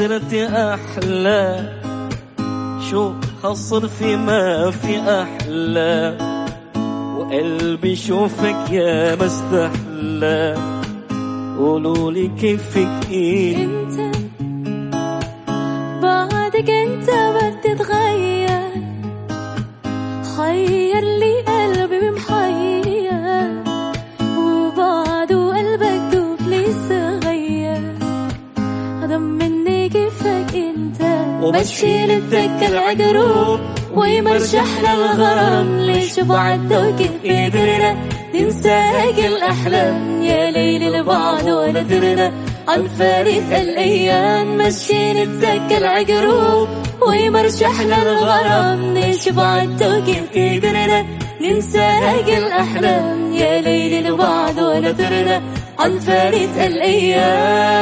صرت أحلى. شو هالصر في ما في أحلى. وقلبي شوفك يا مستحلى. قولوا لي كيفك انت ويمرشحنا الغرام ليش بعده كيف قدرنا ننسى الأحلام يا ليل البعد ولا درنا عن فارق الأيام مشي نتذكر العقروب ويمرشحنا الغرام ليش كيف قدرنا ننسى الأحلام يا ليل البعد ولا درنا عن فارق الأيام.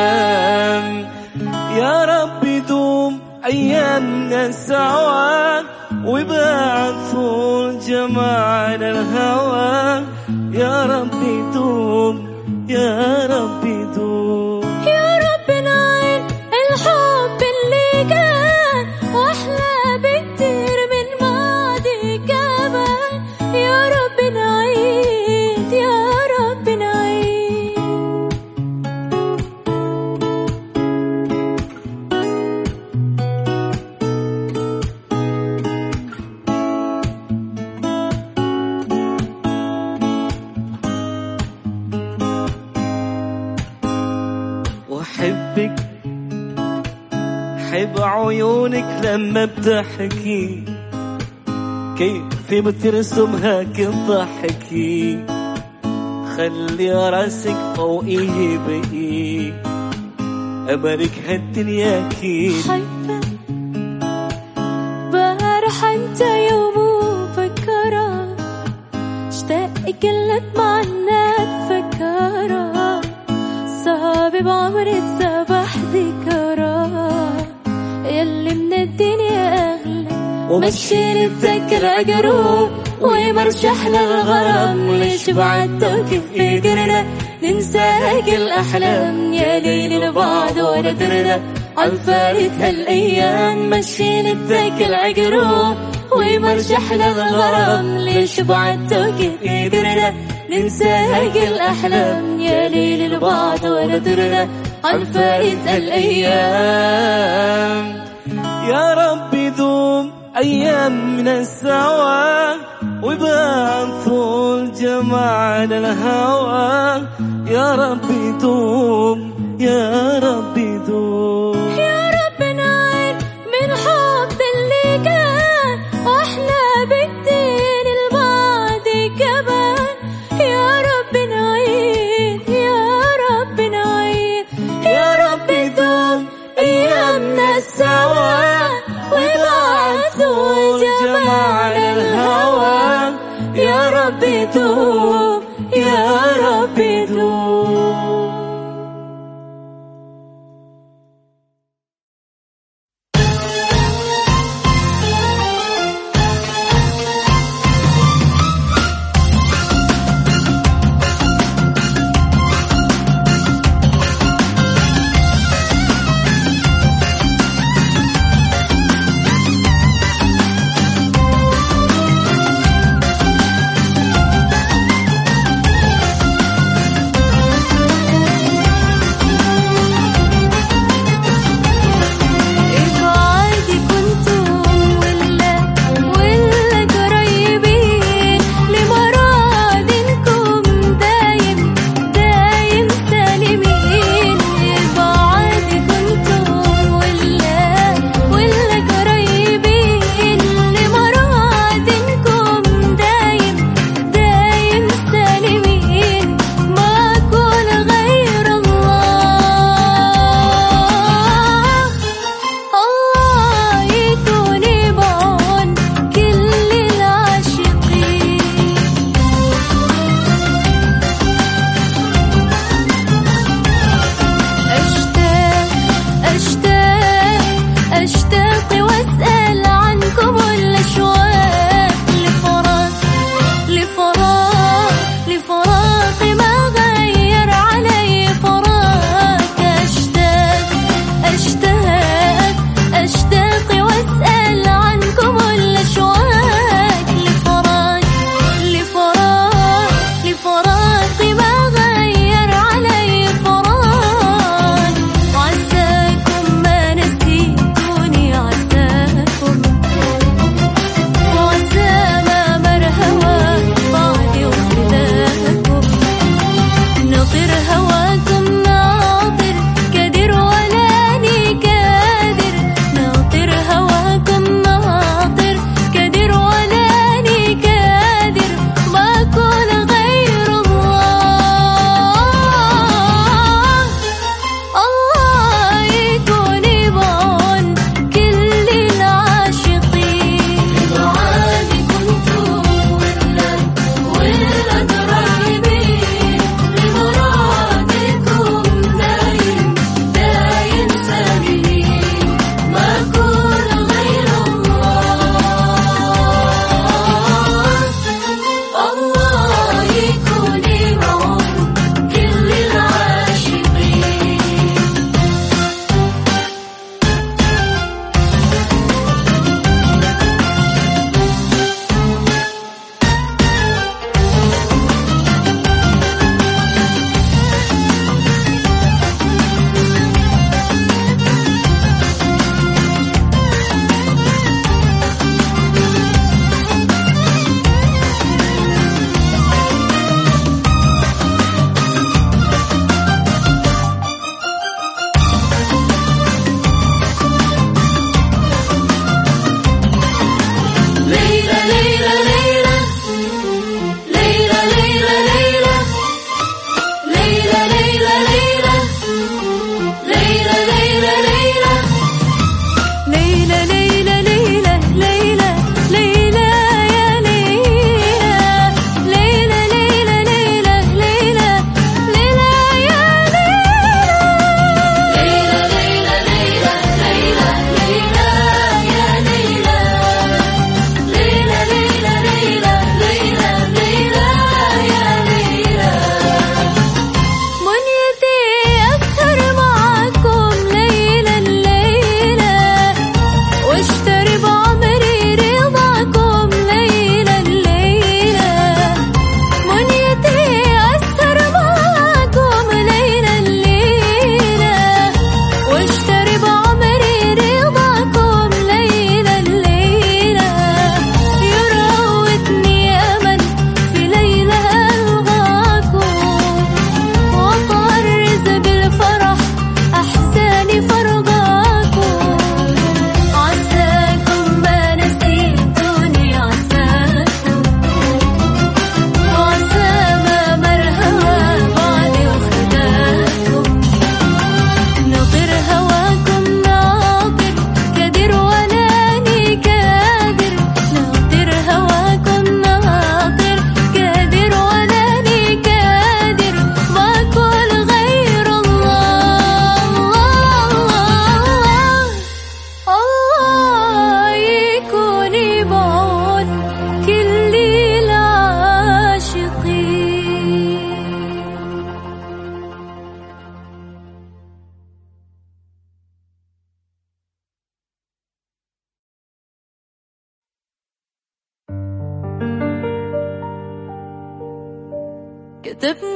يا رب دوم أيامنا سوا وبعد طول جمعنا الهوى. يا رب دوم يا رب لما بتحكي كيف بترسمها كضحكي خلي راسك فوقي بقي. أمرك هالدنيا أكيد. ومشي نتذكر عقروب ويمرشحنا الغرام ليش بعدته كيف قدرنا ننسى الأحلام يا ليل البعد ولا درنا. عن فارق الأيام مشي نتذكر عقروب ويمرشحنا الغرام ليش بعدته كيف قدرنا ننسى الأحلام يا ليل البعد ولا درنا. عن فارق الأيام يا رب دوم أيامنا سوا وبعد طول جمعنا الهوى. يا رب دوم يا رب دوم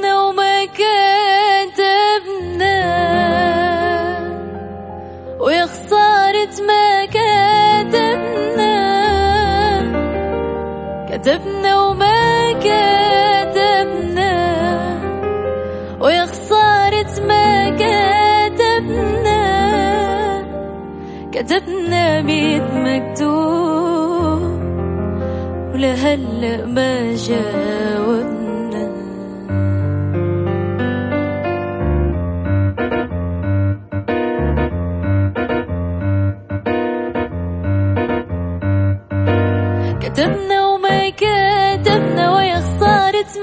كتبنا وما كتبنا ويا خسارة ما كتبنا. كتبنا وما ويا خسارة ما كتبنا ميت مكتوب ولهلا ما جاوبنا.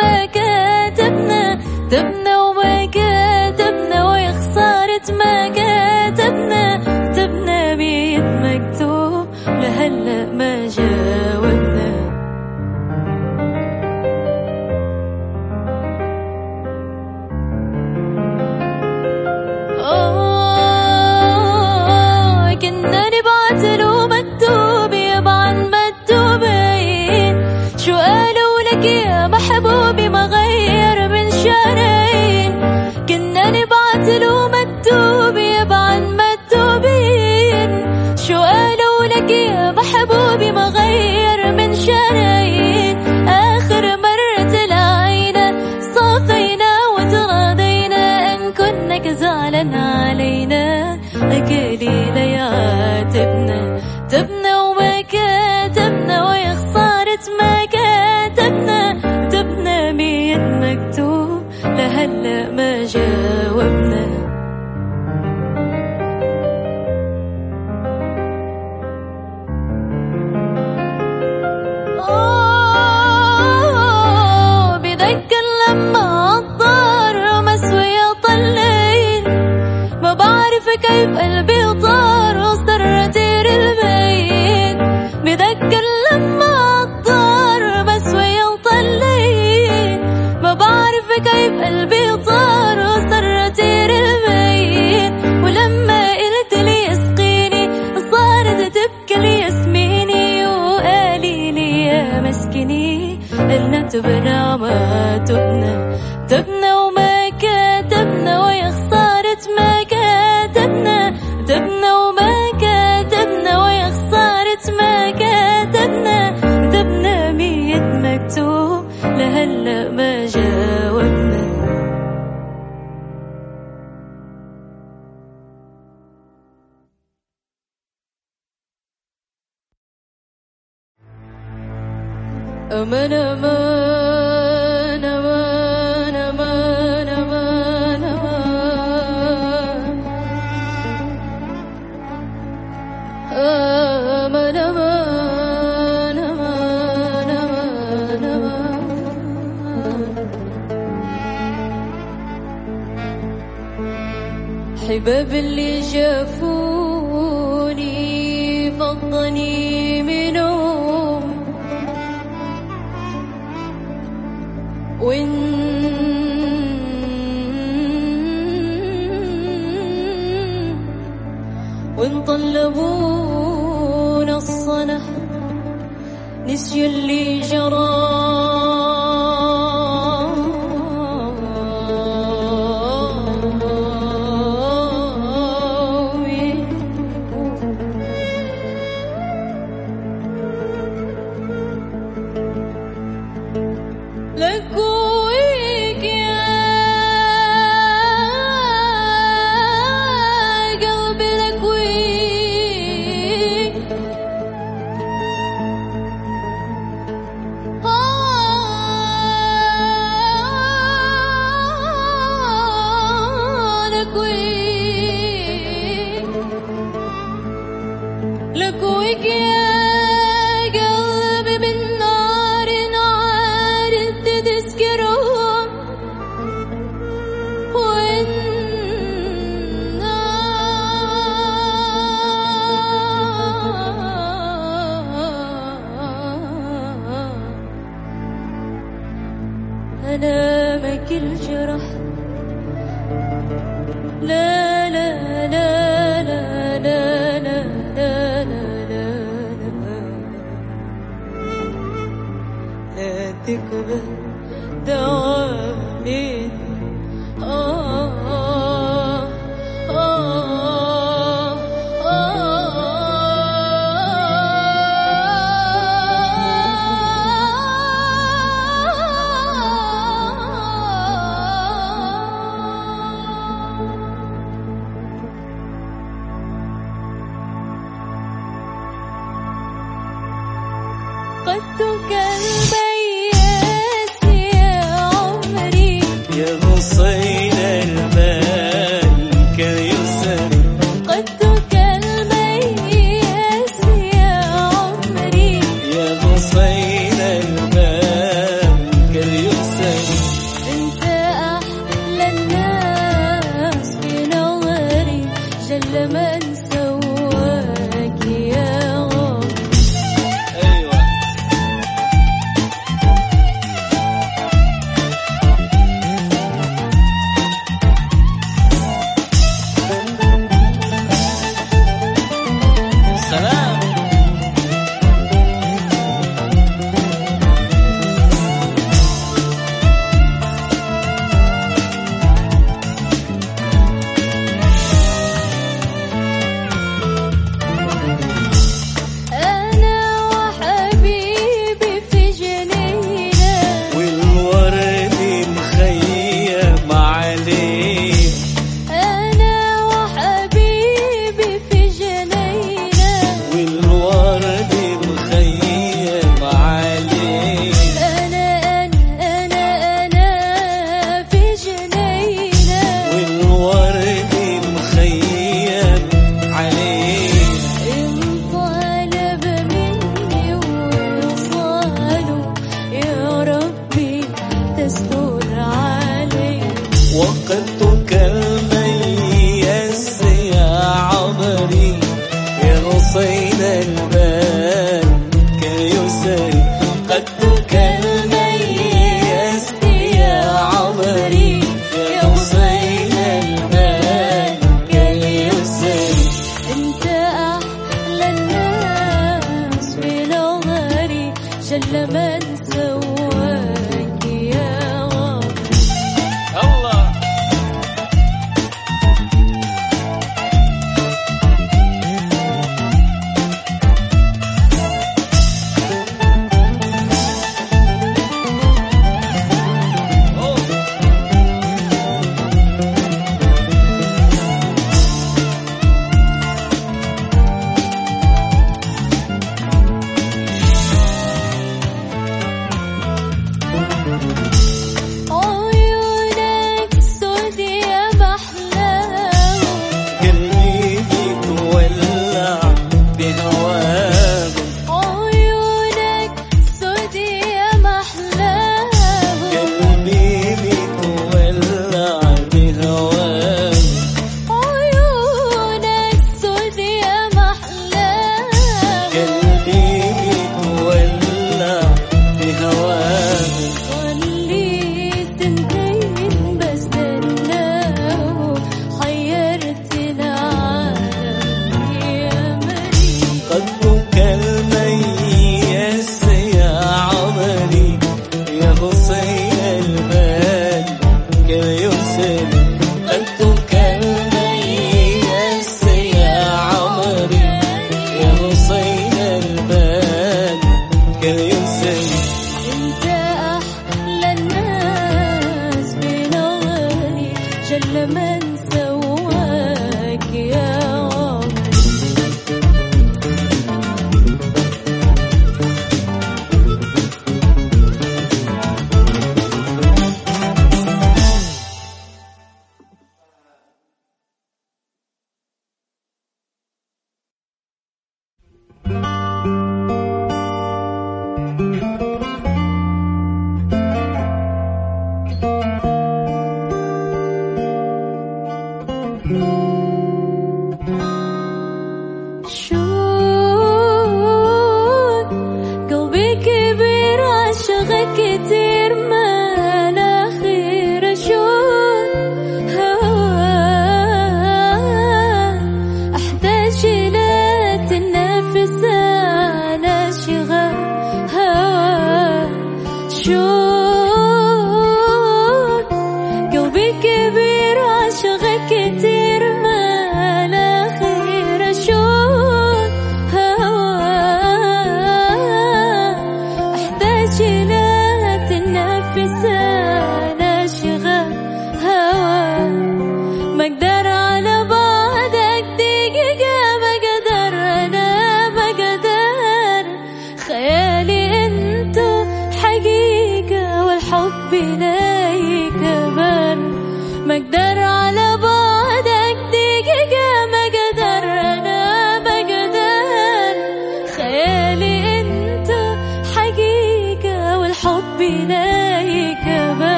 ما كتبنا تبنا le goût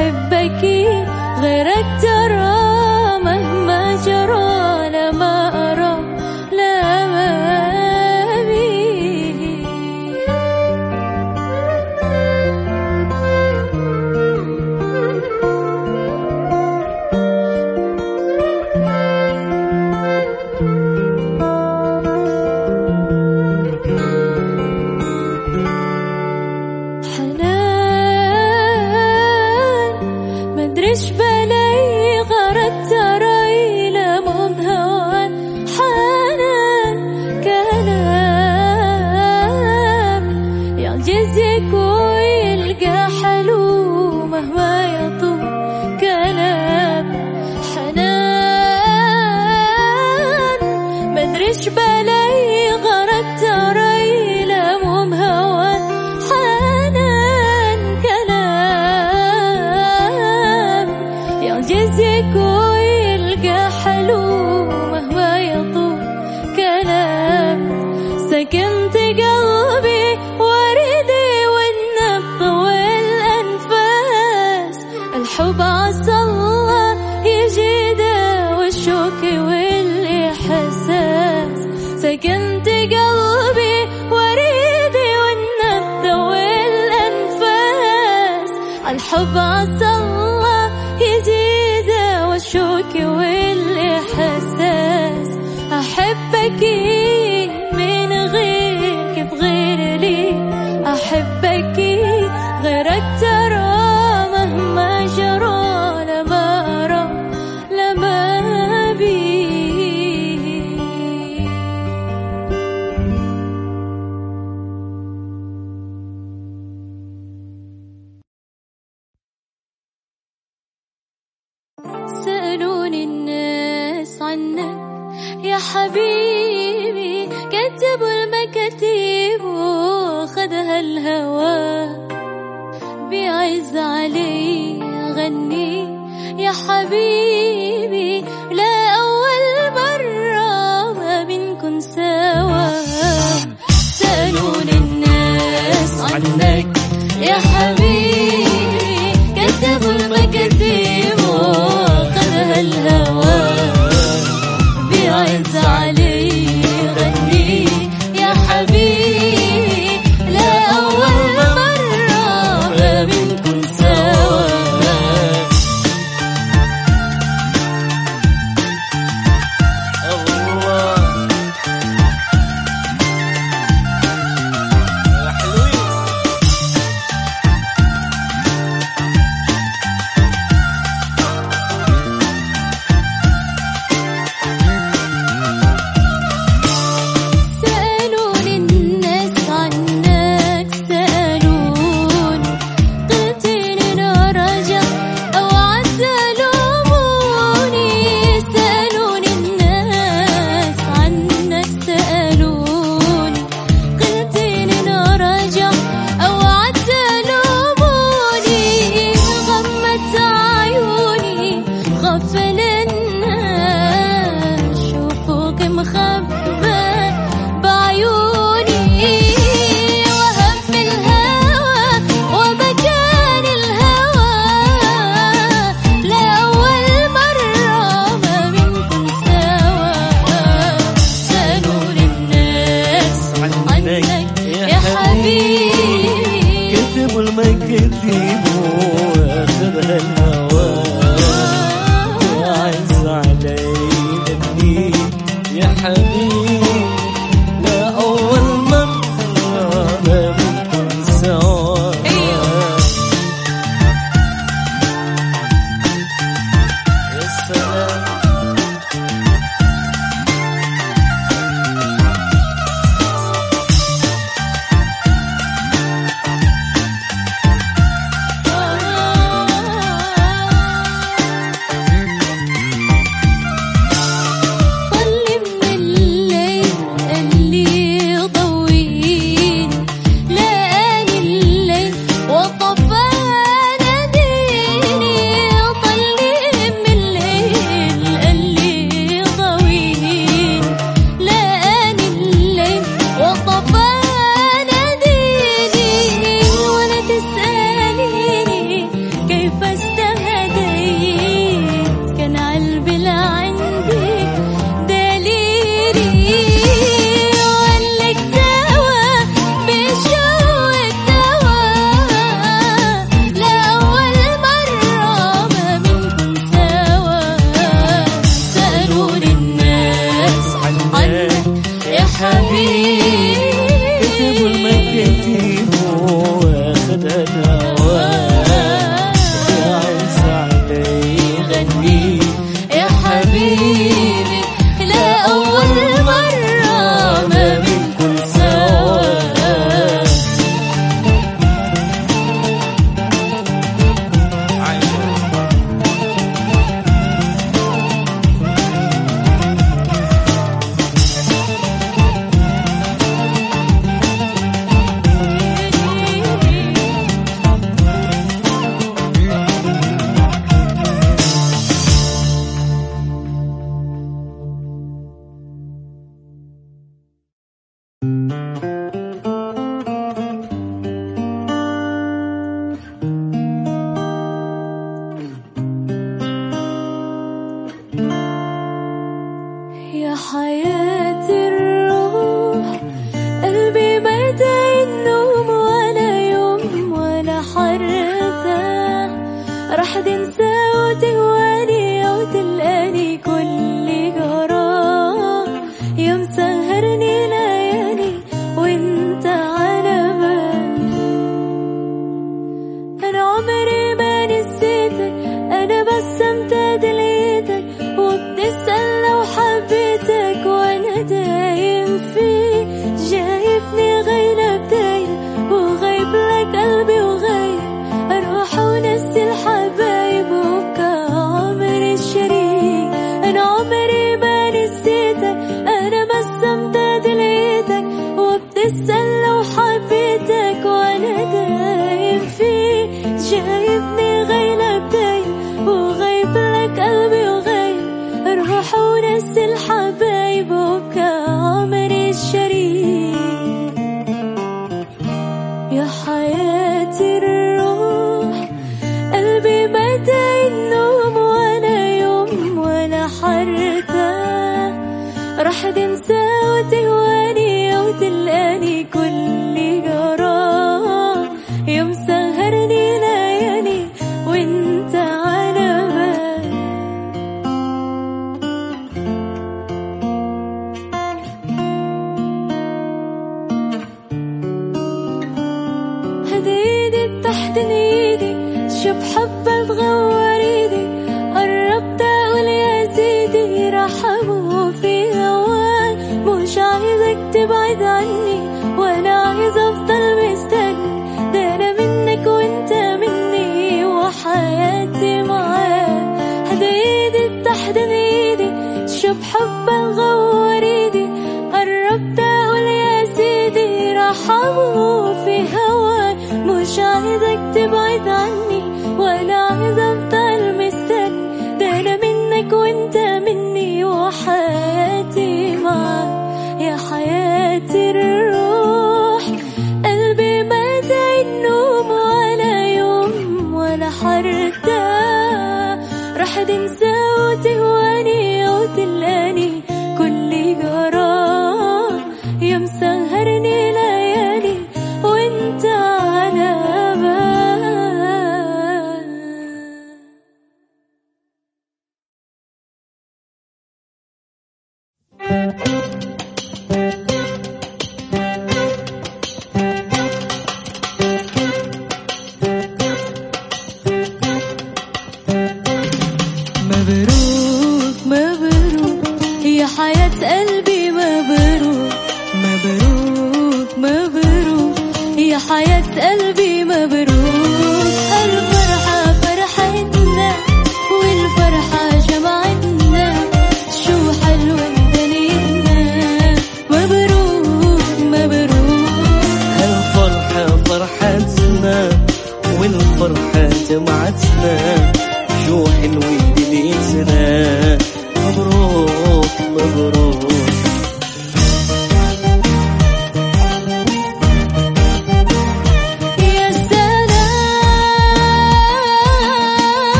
أحبك غيرك الهوى بيعز علي غني يا حبيبي. راح تنسى وتهواني.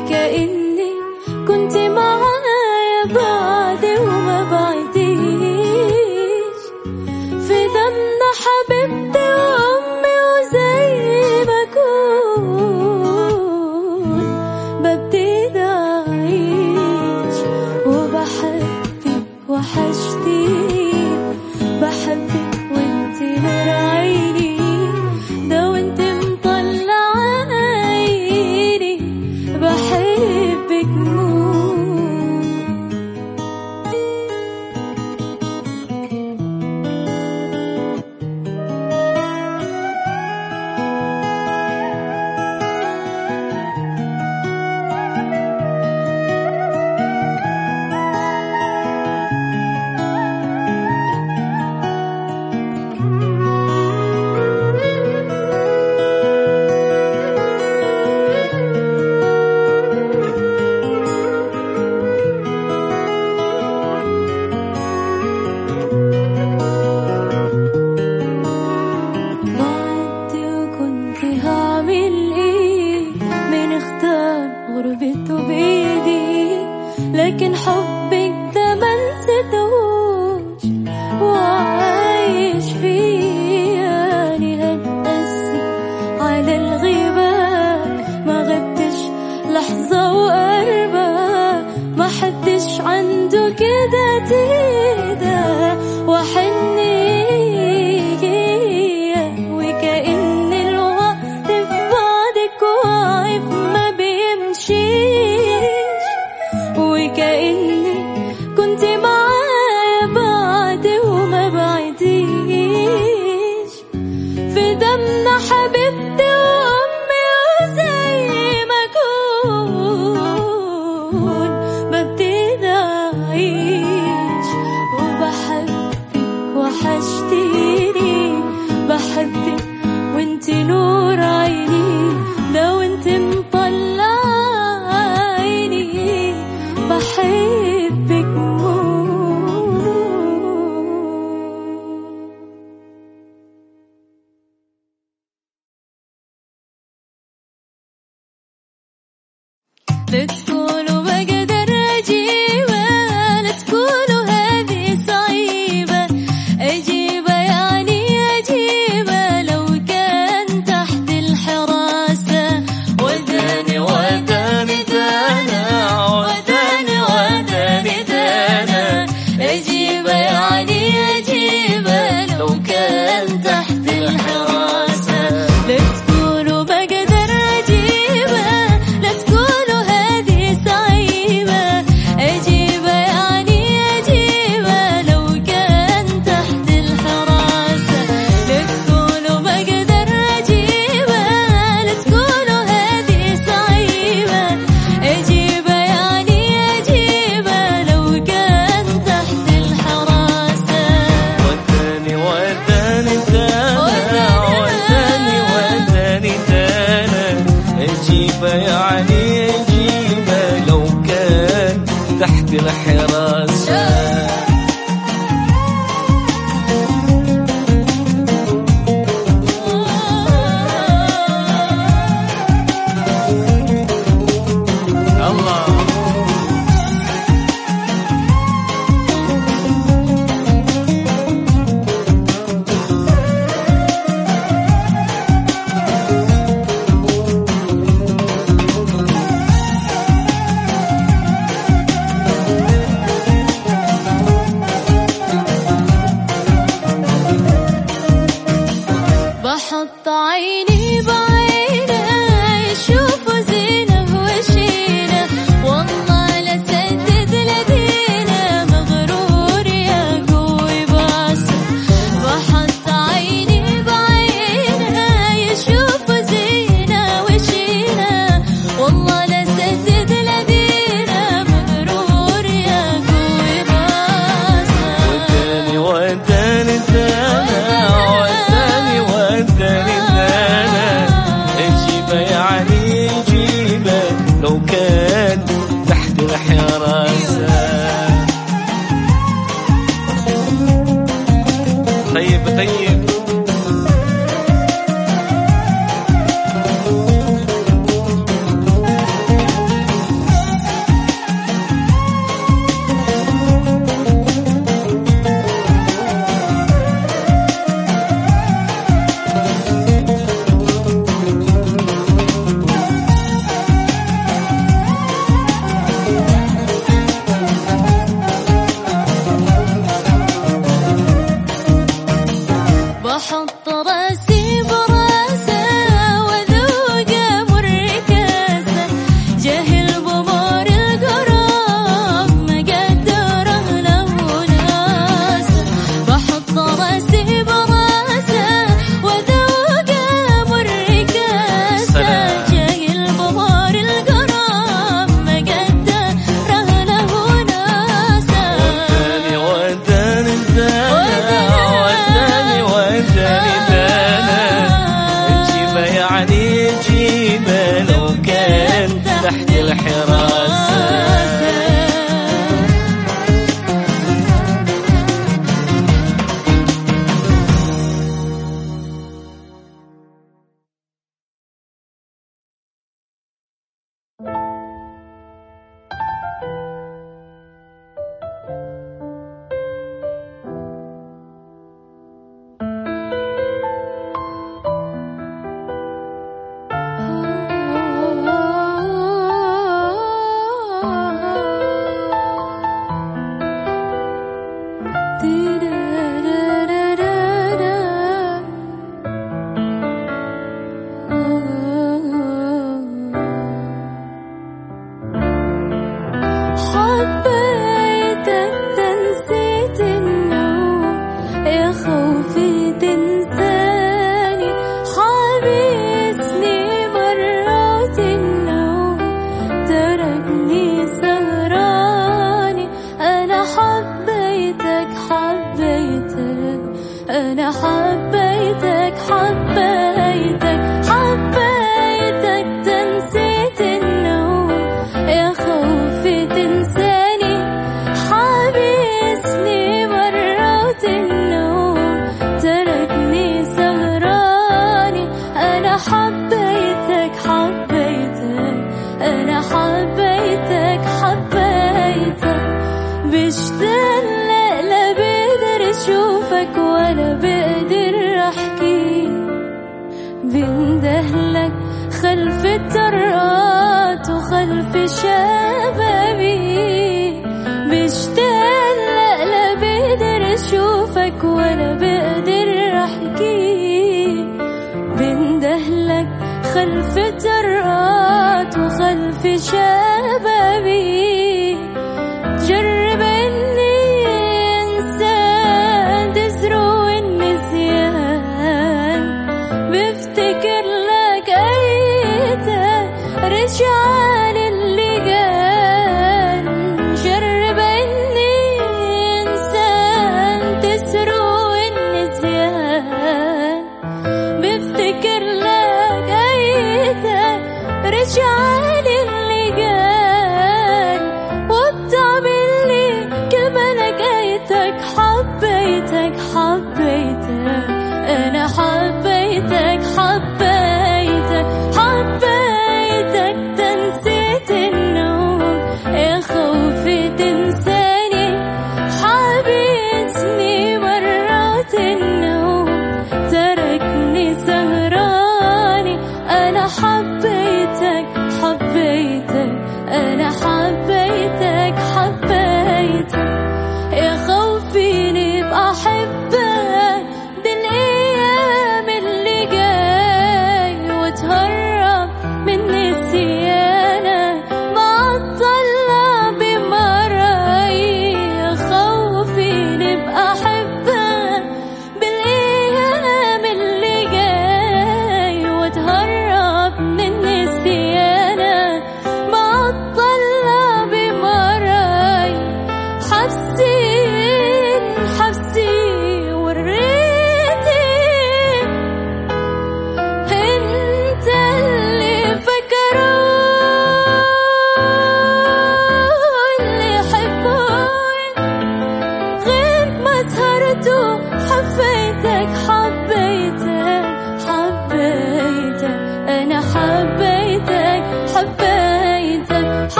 بك إن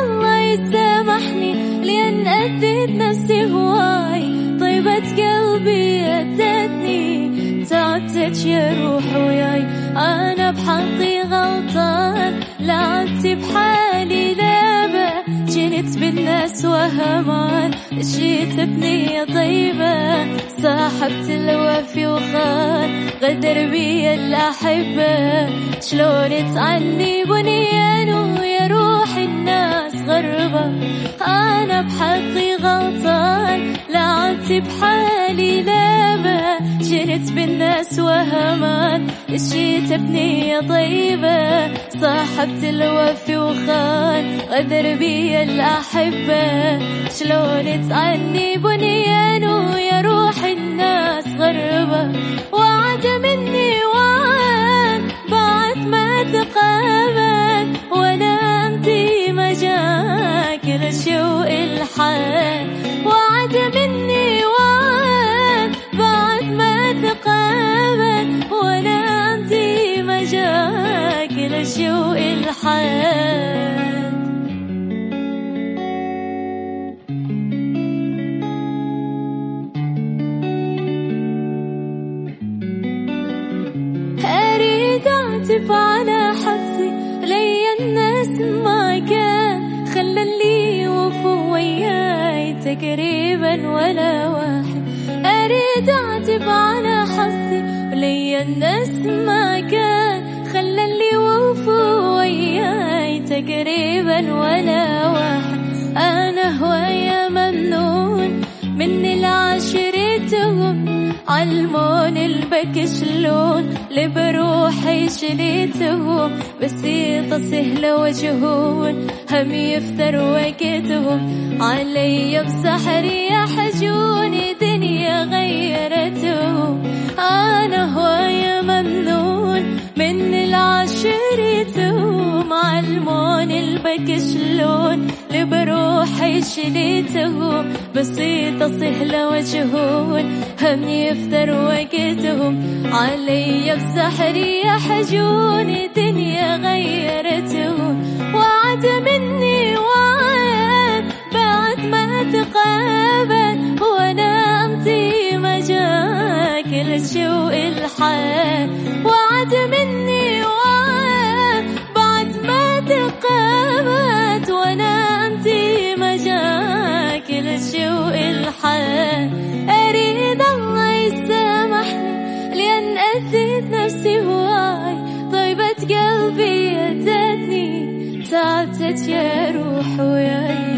الله يسامحني لأن أذيت نفسي هواي. طيبة قلبي أذتني تعبتك يا روح وياي. أنا بحقي غلطان. لعبتي بحالي لابا جنت بالناس وهمان. دشيت بنية طيبة. صاحبت الوفي وخان. غدر بي الأحبة. شلون تعني بنية الشربة أنا بحظي غلطان لعبت بحالي لابا جنت بالناس وهمان مشيت بنية طيبة؟ صاحبت الوفي وخان غدر بي الأحبة. شلون تعني بنيان ويا روح الناس غربة؟ وعد مني أريد أعتب على حظي ليا الناس ما كان خلى اللي وفو وياي تقريبا ولا واحد. أريد أعتب على حظي ليا الناس ما كان تقريبا ولا واحد. أنا هوايا ممنون من العشرتهم علمون البك شلون؟ لبروحي شريتهم بسيطة سهلة وجهون. هم يفتر وقتهم. علي بسحر يا حجوني دنيا غيرتهم. أنا هوايا ممنون حبك شلون؟ لبروحي شليتهم بسيطة سهلة وجهون هم يفتر وقتهم علي بسحري حجون دنيا غيرتهم وعد مني وعد. بعد ما تقابل وأنا امضي مجاكل كل الحال. وعد مني وعد أريد الله يسامحني لأن أذيت نفسي هواي. طيبة قلبي أذتني تعبتت يا روح وياي.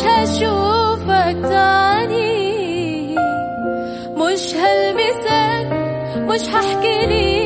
مش هشوفك تاني. مش هلمسك مش هحكي ليك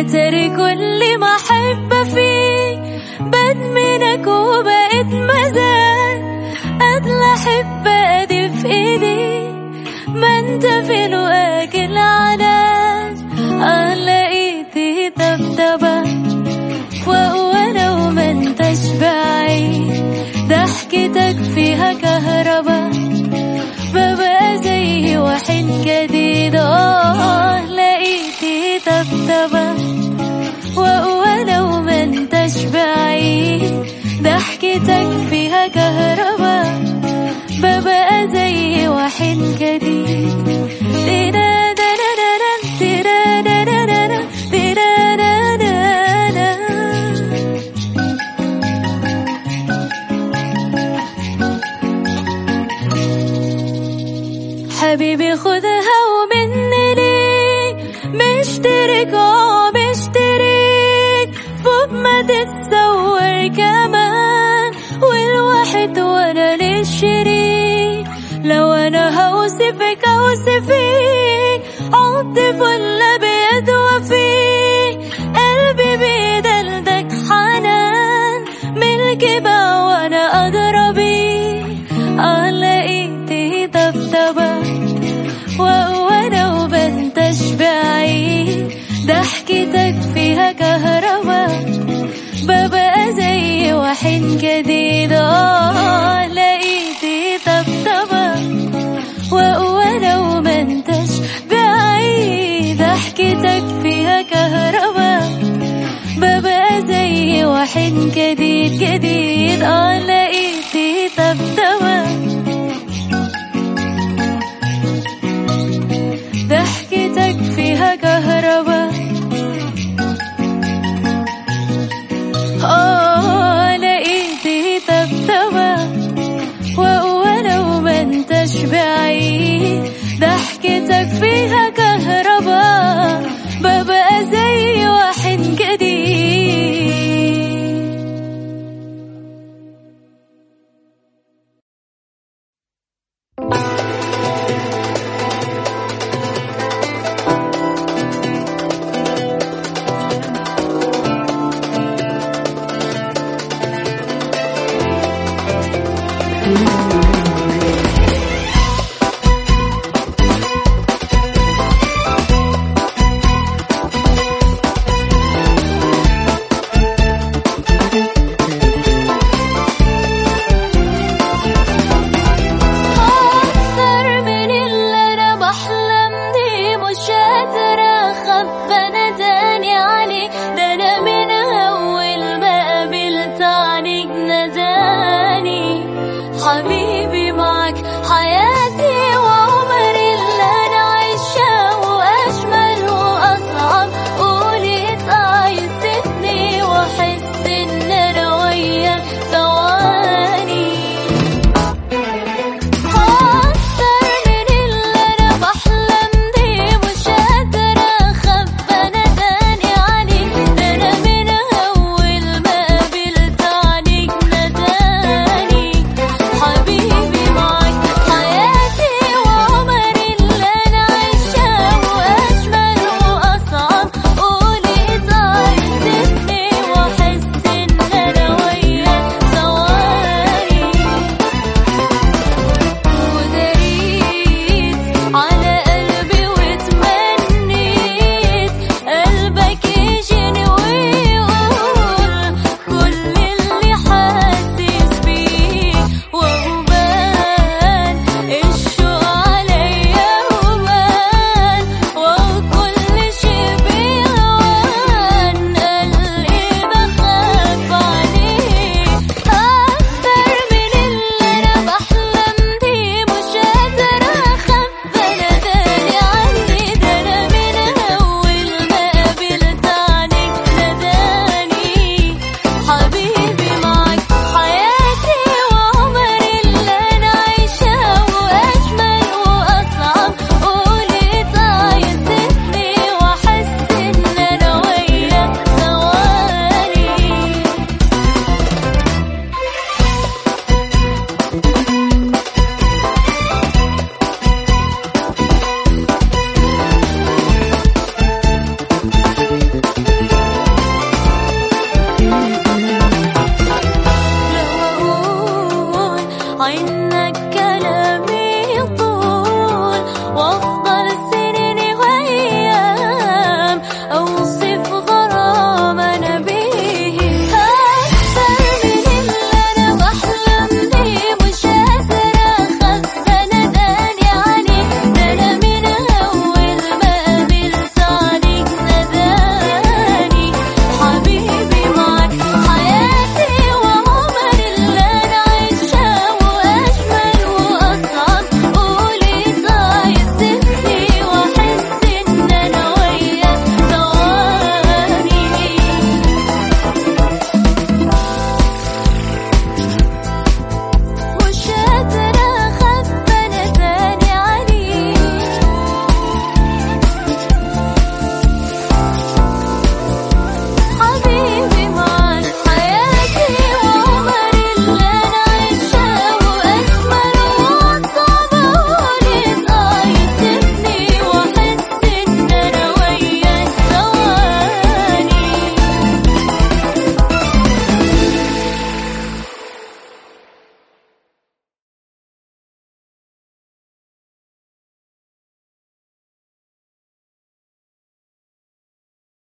أتري كل ما أحب فيك بدمنك وبقيت مزاج. قبل أحب أدي في إيدي. ما أنت في الوقت العلاج آه لقيتي طبطبة وأنا وما أنتش بعيد. ضحكتك فيها كهربا. ببقى زي واحد جديد. آه لقيتي طبطبة وأنا وما انتش بعيد ضحكتك فيها كهربا ببقى زي واحد جديد. عاطف ولا بيد وفيك قلبي بيدلدك حنان. ملكي بقى وأنا ادرى بيه آه لقيتي طبطبة وأنا وبنتش بعيد ضحكتك فيها كهربا ببقى زي واحد جديد. آه. صباحك جديد جديد آه لقيتي طب دوا ضحكتك فيها كهربا. آه لقيتي طب دوا ولو ما أنتش بعيد ضحكتك فيها